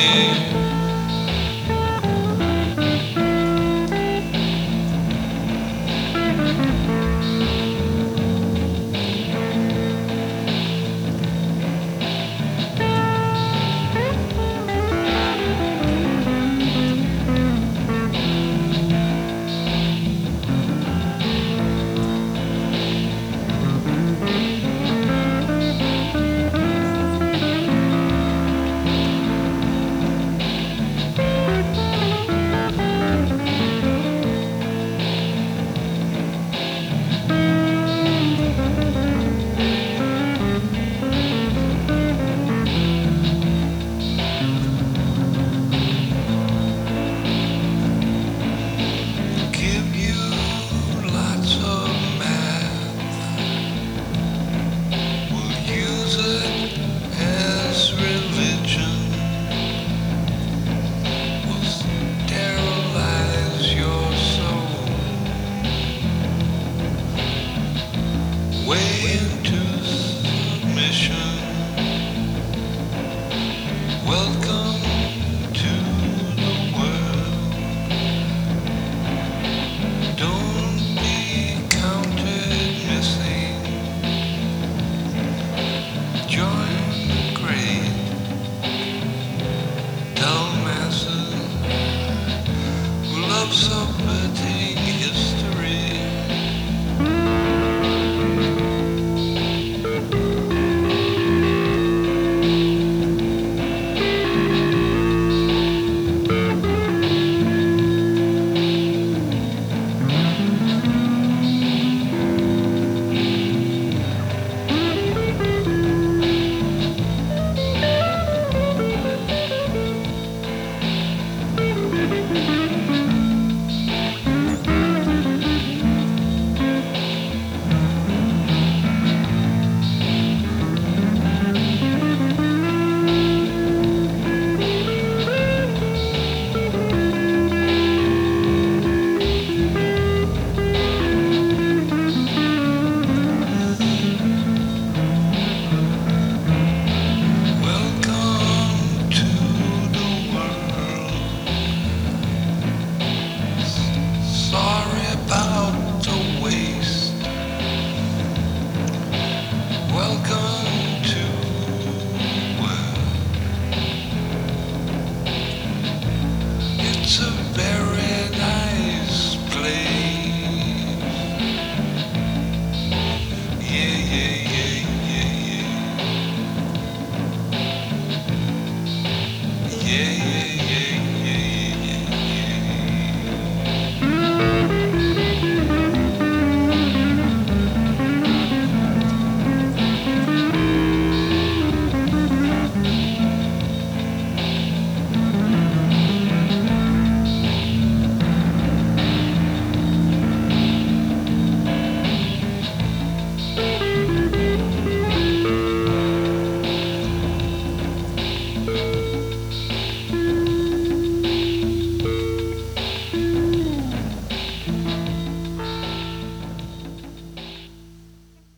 and